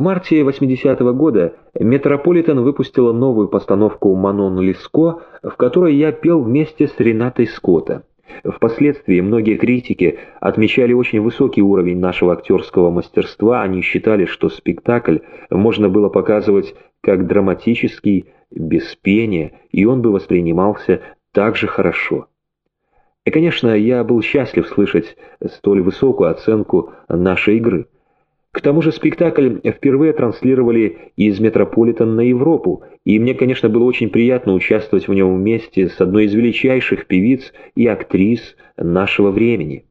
В марте 80-го года Метрополитен выпустила новую постановку «Манон Лиско», в которой я пел вместе с Ренатой Скотта. Впоследствии многие критики отмечали очень высокий уровень нашего актерского мастерства, они считали, что спектакль можно было показывать как драматический, без пения, и он бы воспринимался так же хорошо. И, конечно, я был счастлив слышать столь высокую оценку нашей игры. К тому же спектакль впервые транслировали из Метрополитен на Европу, и мне, конечно, было очень приятно участвовать в нем вместе с одной из величайших певиц и актрис нашего времени.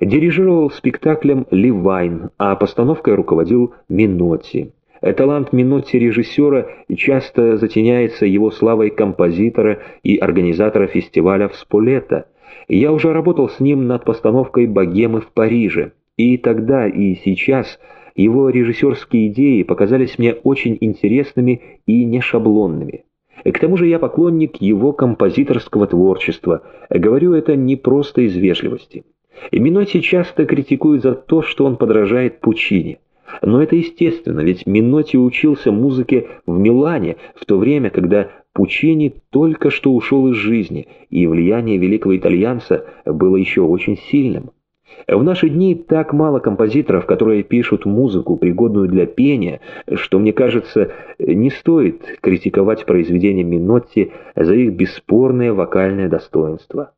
Дирижировал спектаклем Ливайн, а постановкой руководил Менотти. Талант Менотти режиссера часто затеняется его славой композитора и организатора фестиваля в Сполето. Я уже работал с ним над постановкой «Богемы в Париже». И тогда, и сейчас его режиссерские идеи показались мне очень интересными и нешаблонными. К тому же я поклонник его композиторского творчества. Говорю это не просто из вежливости. Минотти часто критикуют за то, что он подражает Пучини. Но это естественно, ведь Минотти учился музыке в Милане, в то время, когда Пучини только что ушел из жизни, и влияние великого итальянца было еще очень сильным. В наши дни так мало композиторов, которые пишут музыку, пригодную для пения, что, мне кажется, не стоит критиковать произведения Минотти за их бесспорное вокальное достоинство.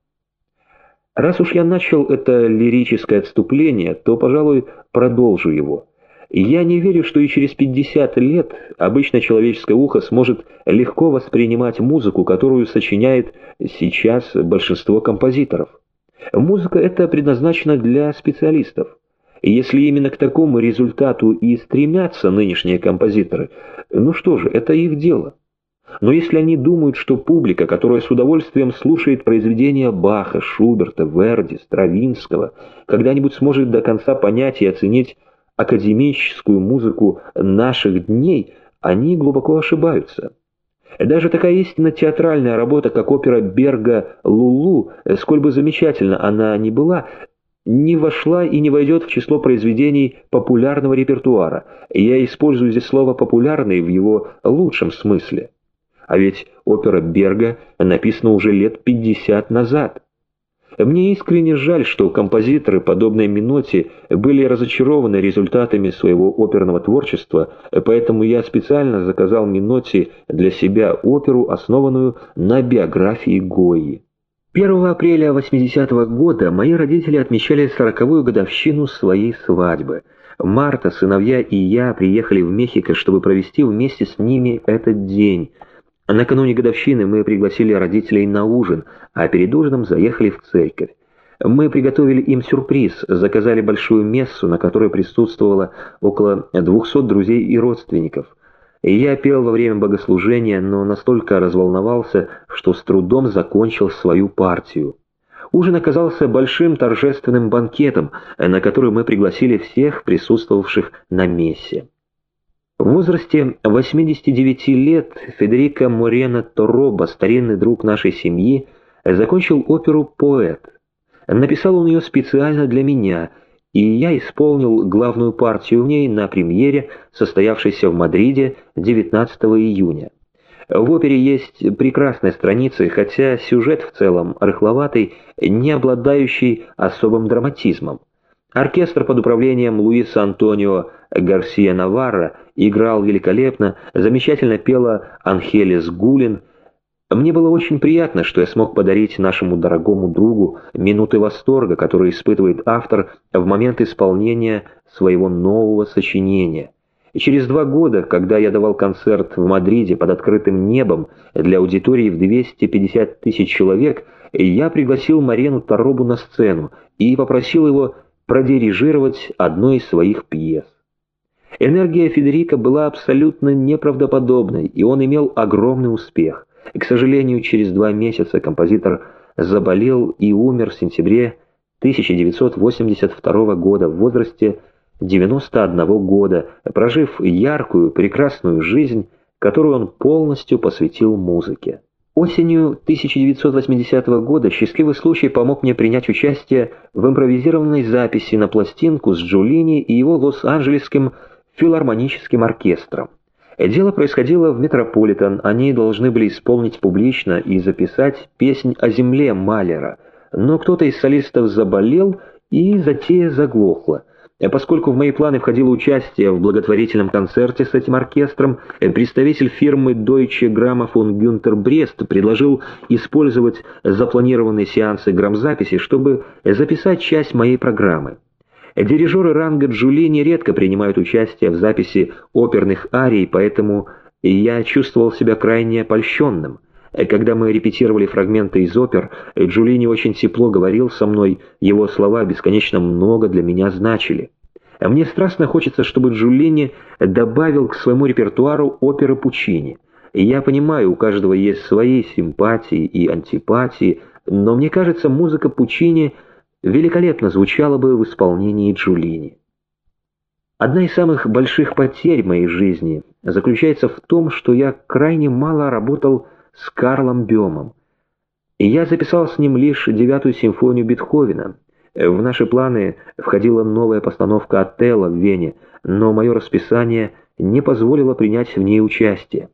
Раз уж я начал это лирическое отступление, то, пожалуй, продолжу его. Я не верю, что и через 50 лет обычное человеческое ухо сможет легко воспринимать музыку, которую сочиняет сейчас большинство композиторов. Музыка это предназначена для специалистов. Если именно к такому результату и стремятся нынешние композиторы, ну что же, это их дело. Но если они думают, что публика, которая с удовольствием слушает произведения Баха, Шуберта, Верди, Стравинского, когда-нибудь сможет до конца понять и оценить академическую музыку наших дней, они глубоко ошибаются. Даже такая истинно театральная работа, как опера Берга «Лулу», сколь бы замечательна она ни была, не вошла и не войдет в число произведений популярного репертуара. Я использую здесь слово «популярный» в его лучшем смысле. А ведь опера Берга написана уже лет 50 назад. Мне искренне жаль, что композиторы, подобные Миноти, были разочарованы результатами своего оперного творчества, поэтому я специально заказал Миноти для себя оперу, основанную на биографии Гои. 1 апреля 80 -го года мои родители отмечали сороковую годовщину своей свадьбы. Марта, сыновья и я приехали в Мехико, чтобы провести вместе с ними этот день – Накануне годовщины мы пригласили родителей на ужин, а перед ужином заехали в церковь. Мы приготовили им сюрприз, заказали большую мессу, на которой присутствовало около 200 друзей и родственников. Я пел во время богослужения, но настолько разволновался, что с трудом закончил свою партию. Ужин оказался большим торжественным банкетом, на который мы пригласили всех присутствовавших на мессе. В возрасте 89 лет Федерико Морено Тороба, старинный друг нашей семьи, закончил оперу «Поэт». Написал он ее специально для меня, и я исполнил главную партию в ней на премьере, состоявшейся в Мадриде 19 июня. В опере есть прекрасные страницы, хотя сюжет в целом рыхловатый, не обладающий особым драматизмом. Оркестр под управлением Луиса Антонио Гарсия Наварра играл великолепно, замечательно пела Анхелес Гулин. Мне было очень приятно, что я смог подарить нашему дорогому другу минуты восторга, которые испытывает автор в момент исполнения своего нового сочинения. И через два года, когда я давал концерт в Мадриде под открытым небом для аудитории в 250 тысяч человек, я пригласил Марену Таробу на сцену и попросил его продирижировать одну из своих пьес. Энергия Федерика была абсолютно неправдоподобной, и он имел огромный успех. И, к сожалению, через два месяца композитор заболел и умер в сентябре 1982 года в возрасте 91 года, прожив яркую, прекрасную жизнь, которую он полностью посвятил музыке. Осенью 1980 года счастливый случай помог мне принять участие в импровизированной записи на пластинку с Джулини и его лос-анджелесским филармоническим оркестром. Дело происходило в Метрополитен, они должны были исполнить публично и записать песнь о земле Малера, но кто-то из солистов заболел, и затея заглохла. Поскольку в мои планы входило участие в благотворительном концерте с этим оркестром, представитель фирмы Deutsche Grammophon Гюнтер Брест предложил использовать запланированные сеансы грамзаписи, чтобы записать часть моей программы. Дирижеры ранга Джулини редко принимают участие в записи оперных арий, поэтому я чувствовал себя крайне опольщенным. Когда мы репетировали фрагменты из опер, Джулини очень тепло говорил со мной, его слова бесконечно много для меня значили. Мне страстно хочется, чтобы Джулини добавил к своему репертуару оперы Пучини. Я понимаю, у каждого есть свои симпатии и антипатии, но мне кажется, музыка Пучини – великолепно звучало бы в исполнении Джулини. Одна из самых больших потерь моей жизни заключается в том, что я крайне мало работал с Карлом Бемом. И я записал с ним лишь девятую симфонию Бетховена. В наши планы входила новая постановка «Отелло» в Вене, но мое расписание не позволило принять в ней участие.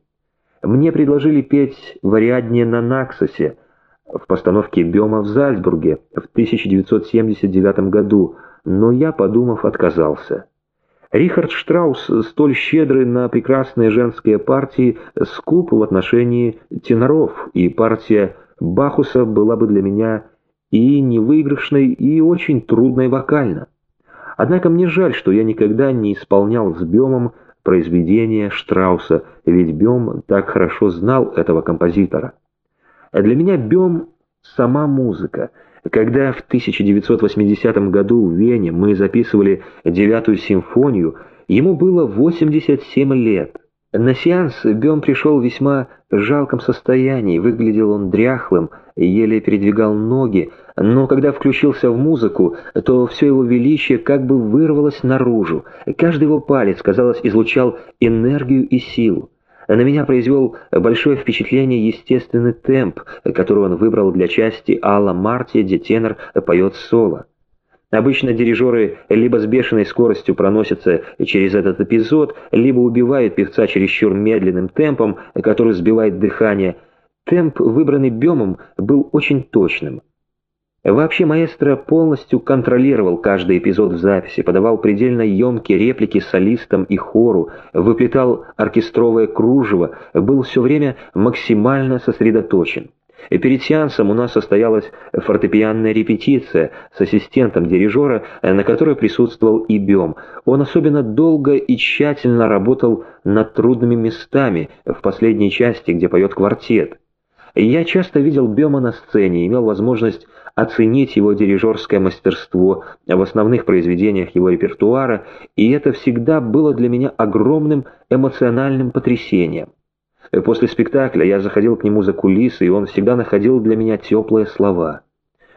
Мне предложили петь в Ариадне на Наксосе, в постановке Бема в Зальцбурге в 1979 году, но я, подумав, отказался. Рихард Штраус, столь щедрый на прекрасные женские партии, скуп в отношении теноров, и партия Бахуса была бы для меня и невыигрышной, и очень трудной вокально. Однако мне жаль, что я никогда не исполнял с Бемом произведения Штрауса, ведь Бем так хорошо знал этого композитора. Для меня Бем — сама музыка. Когда в 1980 году в Вене мы записывали девятую симфонию, ему было 87 лет. На сеанс Бем пришел в весьма жалком состоянии, выглядел он дряхлым, еле передвигал ноги, но когда включился в музыку, то все его величие как бы вырвалось наружу. Каждый его палец, казалось, излучал энергию и силу. На меня произвел большое впечатление естественный темп, который он выбрал для части Алла Марти, где тенор поет соло. Обычно дирижеры либо с бешеной скоростью проносятся через этот эпизод, либо убивают певца чересчур медленным темпом, который сбивает дыхание. Темп, выбранный Бемом, был очень точным. Вообще маэстро полностью контролировал каждый эпизод в записи, подавал предельно емкие реплики солистам и хору, выплетал оркестровое кружево, был все время максимально сосредоточен. И перед сеансом у нас состоялась фортепианная репетиция с ассистентом дирижера, на которой присутствовал и Бем. Он особенно долго и тщательно работал над трудными местами в последней части, где поет квартет. Я часто видел Бема на сцене, имел возможность оценить его дирижерское мастерство в основных произведениях его репертуара, и это всегда было для меня огромным эмоциональным потрясением. После спектакля я заходил к нему за кулисы, и он всегда находил для меня теплые слова.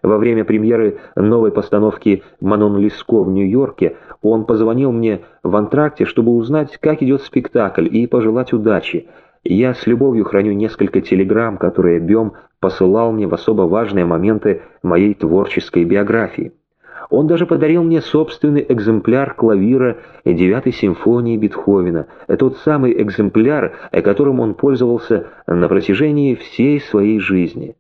Во время премьеры новой постановки «Манон Лиско» в Нью-Йорке он позвонил мне в антракте, чтобы узнать, как идет спектакль, и пожелать удачи. Я с любовью храню несколько телеграмм, которые Бем посылал мне в особо важные моменты моей творческой биографии. Он даже подарил мне собственный экземпляр клавира девятой симфонии Бетховена, тот самый экземпляр, которым он пользовался на протяжении всей своей жизни.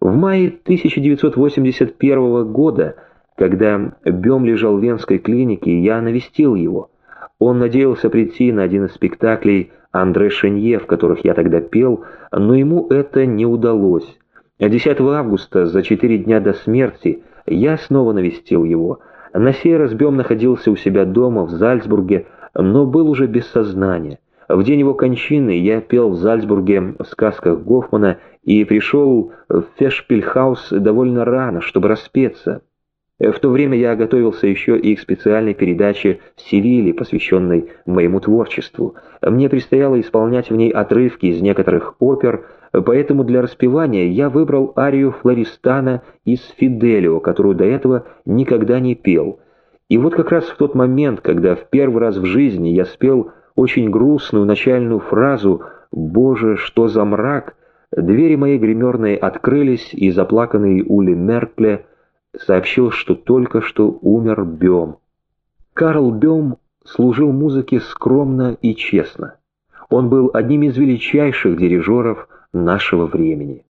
В мае 1981 года, когда Бем лежал в Венской клинике, я навестил его. Он надеялся прийти на один из спектаклей Андре Шенье, в которых я тогда пел, но ему это не удалось. 10 августа, за четыре дня до смерти, я снова навестил его. На сей раз Бем находился у себя дома в Зальцбурге, но был уже без сознания. В день его кончины я пел в Зальцбурге в сказках Гофмана и пришел в Фешпильхаус довольно рано, чтобы распеться. В то время я готовился еще и к специальной передаче в Севиле, посвященной моему творчеству. Мне предстояло исполнять в ней отрывки из некоторых опер, поэтому для распевания я выбрал арию Флористана из «Фиделио», которую до этого никогда не пел. И вот как раз в тот момент, когда в первый раз в жизни я спел очень грустную начальную фразу «Боже, что за мрак!», двери моей гримерной открылись, и заплаканный Ули Меркле – сообщил, что только что умер Бем. Карл Бем служил музыке скромно и честно. Он был одним из величайших дирижеров нашего времени.